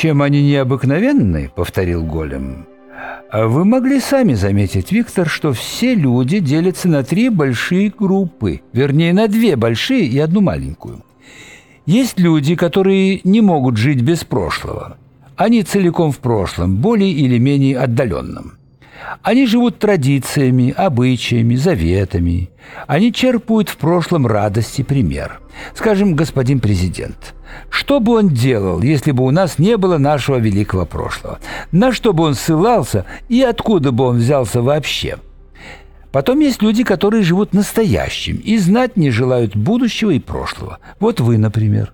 «Чем они необыкновенны?» — повторил Голем. А вы могли сами заметить, Виктор, что все люди делятся на три большие группы, вернее, на две большие и одну маленькую. Есть люди, которые не могут жить без прошлого. Они целиком в прошлом, более или менее отдаленном. Они живут традициями, обычаями, заветами. Они черпают в прошлом радости пример. Скажем, господин президент, что бы он делал, если бы у нас не было нашего великого прошлого? На что бы он ссылался и откуда бы он взялся вообще? Потом есть люди, которые живут настоящим и знать не желают будущего и прошлого. Вот вы, например.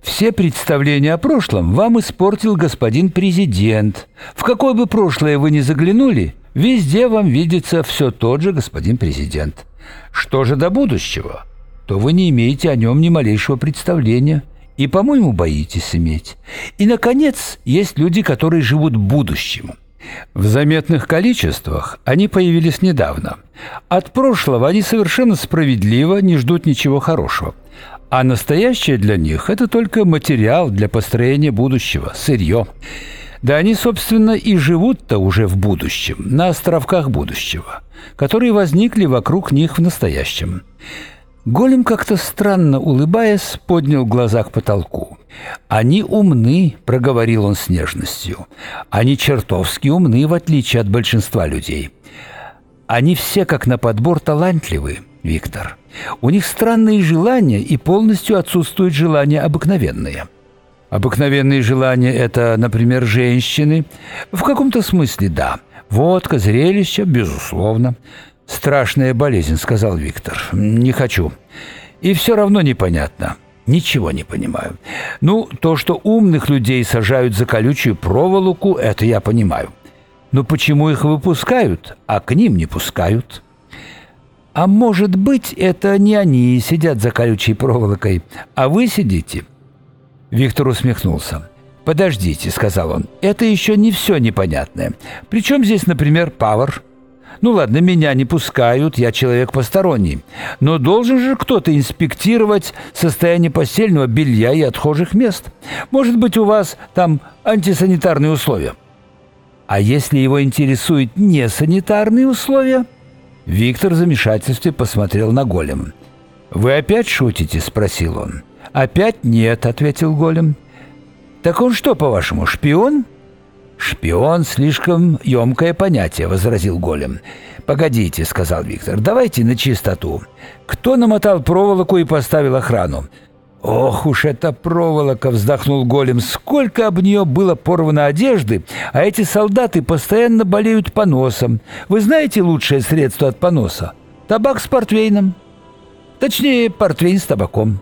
Все представления о прошлом вам испортил господин президент. В какое бы прошлое вы ни заглянули, везде вам видится все тот же господин президент. Что же до будущего? То вы не имеете о нем ни малейшего представления и, по-моему, боитесь иметь. И, наконец, есть люди, которые живут будущим. В заметных количествах они появились недавно. От прошлого они совершенно справедливо не ждут ничего хорошего. А настоящее для них – это только материал для построения будущего, сырье. Да они, собственно, и живут-то уже в будущем, на островках будущего, которые возникли вокруг них в настоящем. Голем как-то странно улыбаясь, поднял глаза к потолку. «Они умны», — проговорил он с нежностью. «Они чертовски умны, в отличие от большинства людей. Они все, как на подбор, талантливы, Виктор. У них странные желания и полностью отсутствуют желания обыкновенные. Обыкновенные желания – это, например, женщины. В каком-то смысле – да. Водка, зрелище – безусловно. «Страшная болезнь», – сказал Виктор. «Не хочу». И все равно непонятно. Ничего не понимаю. Ну, то, что умных людей сажают за колючую проволоку, это я понимаю. Но почему их выпускают, а к ним не пускают?» А может быть, это не они сидят за колючей проволокой, а вы сидите?» Виктор усмехнулся. «Подождите», — сказал он, — «это еще не все непонятное. Причем здесь, например, Павар?» Ну ладно, меня не пускают, я человек посторонний. Но должен же кто-то инспектировать состояние постельного белья и отхожих мест. Может быть, у вас там антисанитарные условия. А если его интересуют несанитарные условия – Виктор в замешательстве посмотрел на голем. «Вы опять шутите?» – спросил он. «Опять нет», – ответил голем. «Так он что, по-вашему, шпион?» «Шпион — слишком емкое понятие», — возразил Голем. «Погодите», — сказал Виктор, — «давайте на чистоту. Кто намотал проволоку и поставил охрану? «Ох уж эта проволока!» — вздохнул голем. «Сколько об нее было порвано одежды, а эти солдаты постоянно болеют поносом. Вы знаете лучшее средство от поноса? Табак с портвейном. Точнее, портвейн с табаком.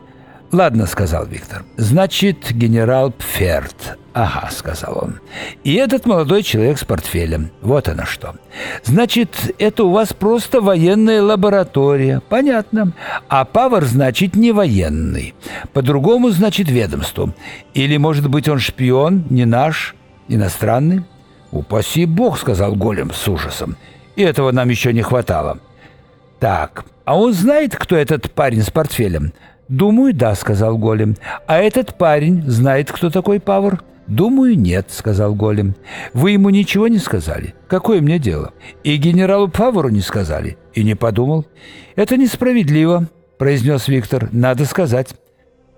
«Ладно», — сказал Виктор. «Значит, генерал Пферт». «Ага», — сказал он. «И этот молодой человек с портфелем. Вот оно что. Значит, это у вас просто военная лаборатория. Понятно. А Павар, значит, не военный. По-другому, значит, ведомству. Или, может быть, он шпион, не наш, иностранный?» «Упаси бог», — сказал Голем с ужасом. «И этого нам еще не хватало». «Так, а он знает, кто этот парень с портфелем?» «Думаю, да», — сказал Голем. «А этот парень знает, кто такой Павр?» «Думаю, нет», — сказал Голем. «Вы ему ничего не сказали? Какое мне дело? И генералу Павру не сказали?» И не подумал. «Это несправедливо», — произнес Виктор. «Надо сказать».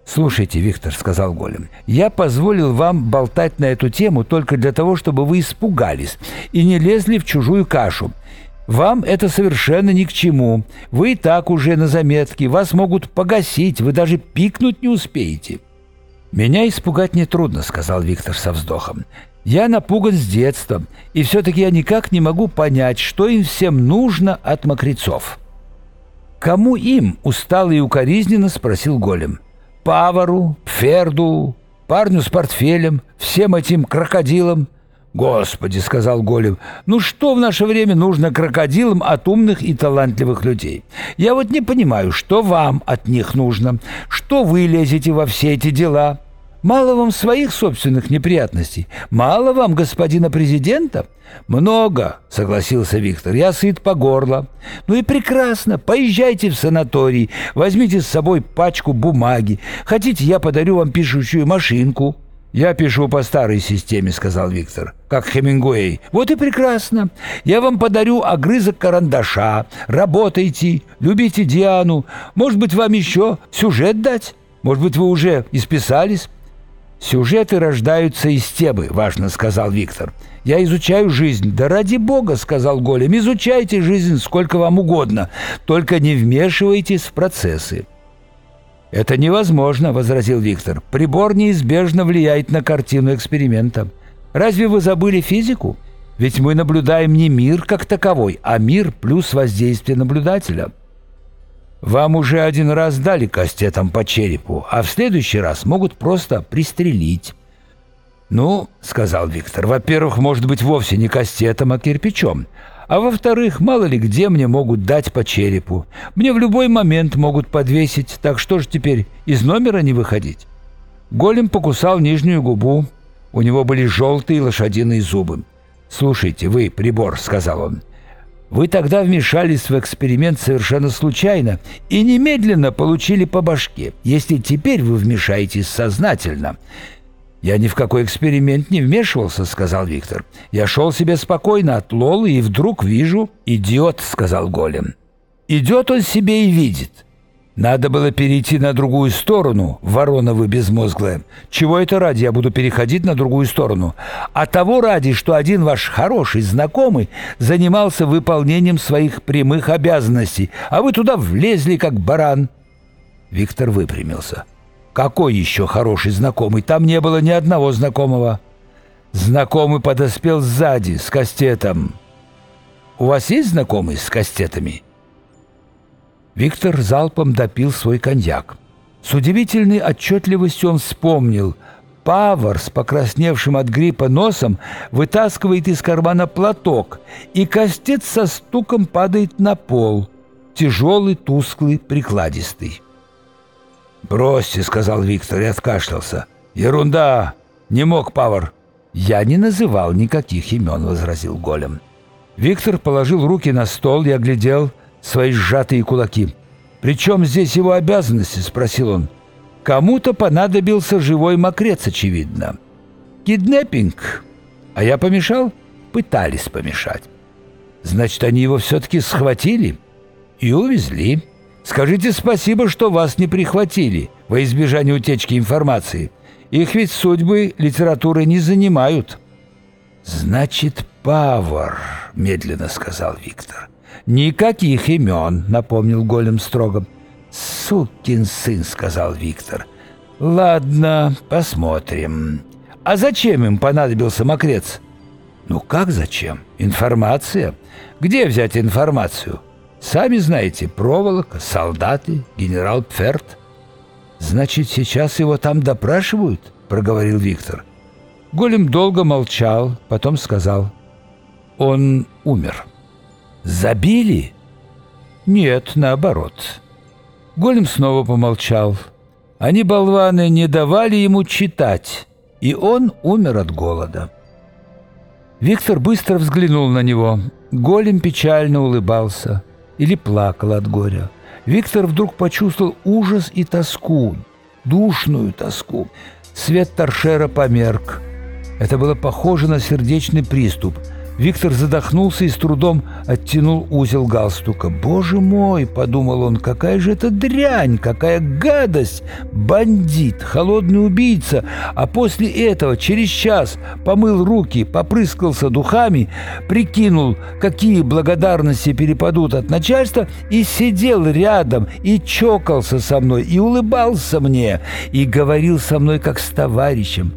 «Слушайте, Виктор», — сказал Голем, — «я позволил вам болтать на эту тему только для того, чтобы вы испугались и не лезли в чужую кашу. Вам это совершенно ни к чему. Вы и так уже на заметке, вас могут погасить, вы даже пикнуть не успеете». «Меня испугать нетрудно», — сказал Виктор со вздохом. «Я напуган с детства, и все-таки я никак не могу понять, что им всем нужно от мокрецов». «Кому им?» — устало и укоризненно спросил Голем. «Павару, Ферду, парню с портфелем, всем этим крокодилам». «Господи», — сказал Голем, — «ну что в наше время нужно крокодилам от умных и талантливых людей? Я вот не понимаю, что вам от них нужно, что вы лезете во все эти дела?» Мало вам своих собственных неприятностей? Мало вам господина президента? Много, согласился Виктор. Я сыт по горло. Ну и прекрасно. Поезжайте в санаторий, возьмите с собой пачку бумаги. Хотите, я подарю вам пишущую машинку? «Я пишу по старой системе», — сказал Виктор, — «как Хемингуэй». «Вот и прекрасно. Я вам подарю огрызок карандаша. Работайте, любите Диану. Может быть, вам еще сюжет дать? Может быть, вы уже исписались?» «Сюжеты рождаются из темы», — важно сказал Виктор. «Я изучаю жизнь». «Да ради бога», — сказал Голем, — «изучайте жизнь сколько вам угодно, только не вмешивайтесь в процессы». «Это невозможно», — возразил Виктор. «Прибор неизбежно влияет на картину эксперимента. Разве вы забыли физику? Ведь мы наблюдаем не мир как таковой, а мир плюс воздействие наблюдателя». Вам уже один раз дали кастетом по черепу, а в следующий раз могут просто пристрелить. «Ну, — сказал Виктор, — во-первых, может быть, вовсе не кастетом, а кирпичом. А во-вторых, мало ли где мне могут дать по черепу. Мне в любой момент могут подвесить, так что же теперь, из номера не выходить?» Голем покусал нижнюю губу. У него были желтые лошадиные зубы. «Слушайте, вы, прибор», — сказал он, вы тогда вмешались в эксперимент совершенно случайно и немедленно получили по башке. Если теперь вы вмешаетесь сознательно... «Я ни в какой эксперимент не вмешивался», — сказал Виктор. «Я шел себе спокойно от Лолы и вдруг вижу...» «Идиот», — сказал Голем. «Идет он себе и видит. Надо было перейти на другую сторону, ворона вы безмозглая. Чего это ради я буду переходить на другую сторону? А того ради, что один ваш хороший знакомый занимался выполнением своих прямых обязанностей, а вы туда влезли, как баран». Виктор выпрямился. «Какой еще хороший знакомый? Там не было ни одного знакомого». «Знакомый подоспел сзади, с кастетом». «У вас есть знакомый с кастетами?» Виктор залпом допил свой коньяк. С удивительной отчетливостью он вспомнил. Павар с покрасневшим от гриппа носом вытаскивает из кармана платок, и костец со стуком падает на пол. Тяжелый, тусклый, прикладистый. «Бросьте», — сказал Виктор и откашлялся. «Ерунда! Не мог Павар!» «Я не называл никаких имен», — возразил Голем. Виктор положил руки на стол и оглядел свои сжатые кулаки. «Причем здесь его обязанности?» – спросил он. «Кому-то понадобился живой мокрец, очевидно. Киднеппинг. А я помешал?» «Пытались помешать. Значит, они его все-таки схватили и увезли. Скажите спасибо, что вас не прихватили во избежание утечки информации. Их ведь судьбы литературы не занимают». «Значит, Павар», — медленно сказал Виктор. «Никаких имен», — напомнил Голем строго. «Сукин сын», — сказал Виктор. «Ладно, посмотрим. А зачем им понадобился мокрец?» «Ну как зачем? Информация. Где взять информацию? Сами знаете, проволока, солдаты, генерал Пферт». «Значит, сейчас его там допрашивают?» — проговорил Виктор. Голем долго молчал, потом сказал. «Он умер». Забили? Нет, наоборот. Голем снова помолчал. Они, болваны, не давали ему читать, и он умер от голода. Виктор быстро взглянул на него. Голем печально улыбался или плакал от горя. Виктор вдруг почувствовал ужас и тоску, душную тоску. Свет торшера померк. Это было похоже на сердечный приступ – Виктор задохнулся и с трудом оттянул узел галстука. «Боже мой!» — подумал он. «Какая же это дрянь! Какая гадость! Бандит! Холодный убийца!» А после этого через час помыл руки, попрыскался духами, прикинул, какие благодарности перепадут от начальства, и сидел рядом, и чокался со мной, и улыбался мне, и говорил со мной как с товарищем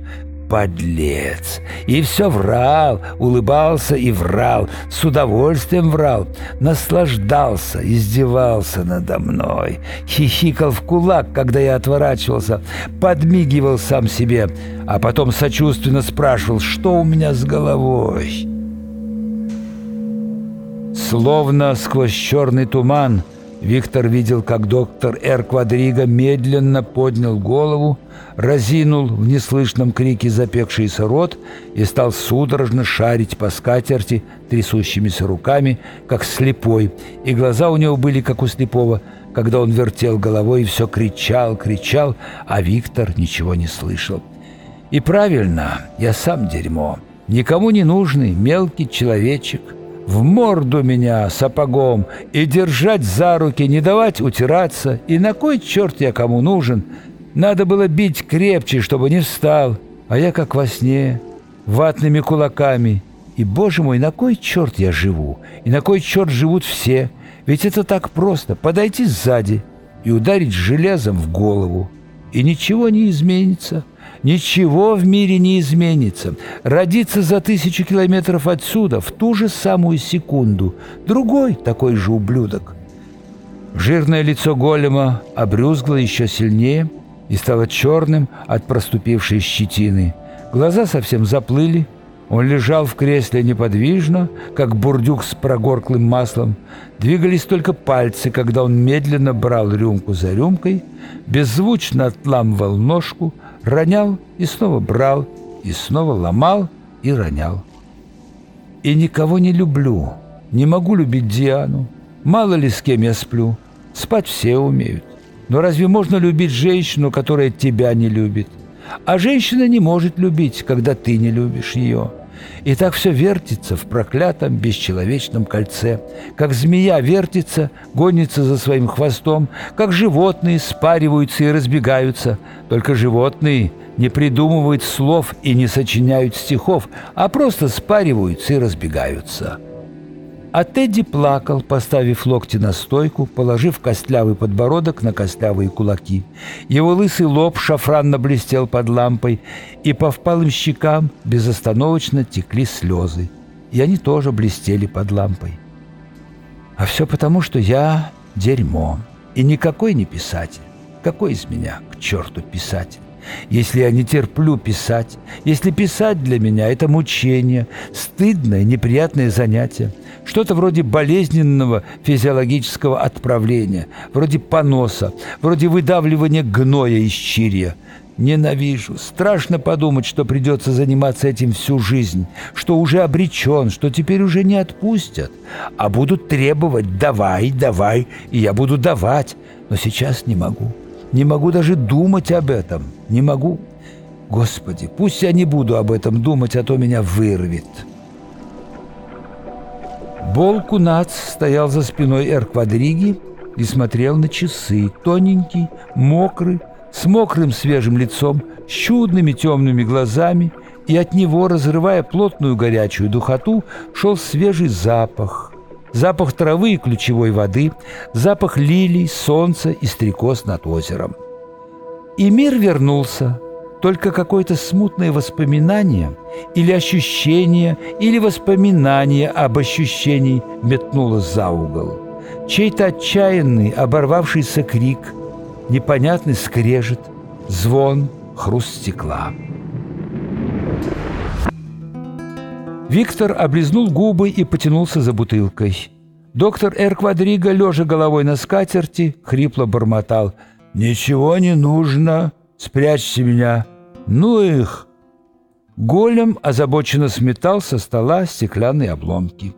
подлец. И все врал, улыбался и врал, с удовольствием врал, наслаждался, издевался надо мной, хихикал в кулак, когда я отворачивался, подмигивал сам себе, а потом сочувственно спрашивал, что у меня с головой. Словно сквозь черный туман Виктор видел, как доктор Эр Квадриго медленно поднял голову, разинул в неслышном крике запекшийся рот и стал судорожно шарить по скатерти трясущимися руками, как слепой, и глаза у него были, как у слепого, когда он вертел головой и все кричал, кричал, а Виктор ничего не слышал. И правильно, я сам дерьмо. Никому не нужный мелкий человечек. В морду меня сапогом и держать за руки, не давать утираться. И на кой черт я кому нужен? Надо было бить крепче, чтобы не встал. А я как во сне, ватными кулаками. И, боже мой, на кой черт я живу? И на кой черт живут все? Ведь это так просто. Подойти сзади и ударить железом в голову. И ничего не изменится. Ничего в мире не изменится. Родиться за тысячу километров отсюда в ту же самую секунду. Другой такой же ублюдок. Жирное лицо голема обрюзгло еще сильнее и стало черным от проступившей щетины. Глаза совсем заплыли. Он лежал в кресле неподвижно, как бурдюк с прогорклым маслом. Двигались только пальцы, когда он медленно брал рюмку за рюмкой, беззвучно отламывал ножку, ронял и снова брал, и снова ломал и ронял. И никого не люблю, не могу любить Диану. Мало ли с кем я сплю, спать все умеют. Но разве можно любить женщину, которая тебя не любит? А женщина не может любить, когда ты не любишь ее. И так все вертится в проклятом бесчеловечном кольце. Как змея вертится, гонится за своим хвостом, как животные спариваются и разбегаются. Только животные не придумывают слов и не сочиняют стихов, а просто спариваются и разбегаются. А Тедди плакал, поставив локти на стойку, положив костлявый подбородок на костлявые кулаки. Его лысый лоб шафранно блестел под лампой, и по впалым щекам безостановочно текли слезы. И они тоже блестели под лампой. А все потому, что я дерьмо, и никакой не писатель. Какой из меня, к черту, писатель? Если я не терплю писать, если писать для меня – это мучение, стыдное, неприятное занятие, что-то вроде болезненного физиологического отправления, вроде поноса, вроде выдавливания гноя из чирья. Ненавижу. Страшно подумать, что придется заниматься этим всю жизнь, что уже обречен, что теперь уже не отпустят, а будут требовать «давай, давай», и я буду давать, но сейчас не могу. Не могу даже думать об этом. Не могу. Господи, пусть я не буду об этом думать, а то меня вырвет. Бол Кунац стоял за спиной Эр-Квадриги и смотрел на часы, тоненький, мокрый, с мокрым свежим лицом, с чудными темными глазами, и от него, разрывая плотную горячую духоту, шел свежий запах. Запах травы и ключевой воды, запах лилий, солнца и стрекоз над озером. И мир вернулся, только какое-то смутное воспоминание или ощущение, или воспоминание об ощущении метнулось за угол. Чей-то отчаянный, оборвавшийся крик, непонятный скрежет, звон, хруст стекла. Виктор облизнул губы и потянулся за бутылкой. Доктор Эр Квадриго, лежа головой на скатерти, хрипло бормотал. «Ничего не нужно. Спрячьте меня. Ну их!» Голем озабоченно сметал со стола стеклянные обломки.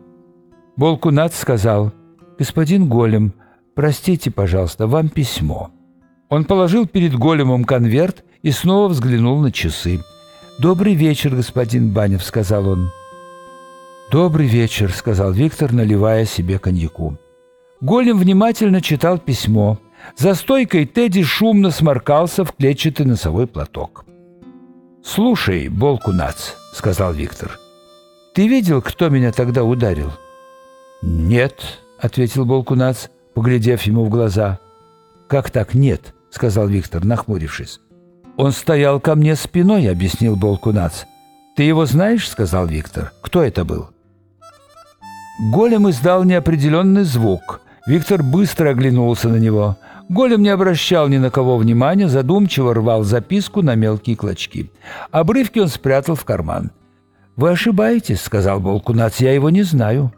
Болкунат сказал, «Господин Голем, простите, пожалуйста, вам письмо». Он положил перед Големом конверт и снова взглянул на часы. «Добрый вечер, господин Банев», — сказал он. «Добрый вечер», — сказал Виктор, наливая себе коньяку. Голем внимательно читал письмо. За стойкой Тедди шумно сморкался в клетчатый носовой платок. «Слушай, Болкунац», — сказал Виктор, — «ты видел, кто меня тогда ударил?» «Нет», — ответил Болкунац, поглядев ему в глаза. «Как так нет?» — сказал Виктор, нахмурившись. «Он стоял ко мне спиной», — объяснил Болкунац. «Ты его знаешь?» — сказал Виктор. «Кто это был?» Голем издал неопределенный звук. Виктор быстро оглянулся на него. Голем не обращал ни на кого внимания, задумчиво рвал записку на мелкие клочки. Обрывки он спрятал в карман. «Вы ошибаетесь», — сказал Болкунац, — «я его не знаю».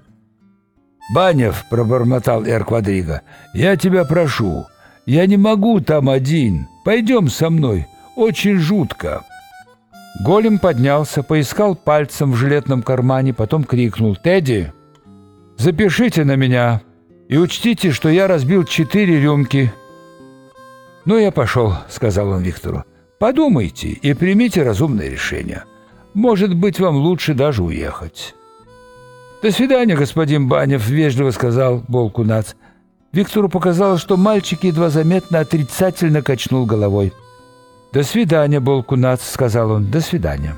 «Банев», — пробормотал Эр Квадриго, — «я тебя прошу, я не могу там один. Пойдем со мной, очень жутко». Голем поднялся, поискал пальцем в жилетном кармане, потом крикнул «Тедди, запишите на меня и учтите, что я разбил четыре рюмки». «Ну, я пошел», — сказал он Виктору. Подумайте и примите разумное решение. Может быть, вам лучше даже уехать». «До свидания, господин Банев», — вежливо сказал Болкунац. Виктору показалось, что мальчик едва заметно отрицательно качнул головой. «До свидания, Болкунац», — сказал он, — «до свидания».